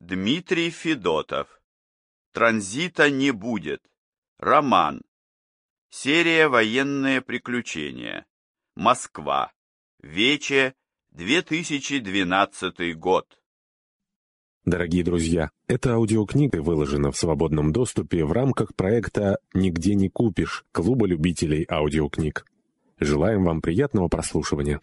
Дмитрий Федотов. Транзита не будет. Роман. Серия «Военные приключения». Москва. Вече. 2012 год. Дорогие друзья, эта аудиокнига выложена в свободном доступе в рамках проекта «Нигде не купишь» Клуба любителей аудиокниг. Желаем вам приятного прослушивания.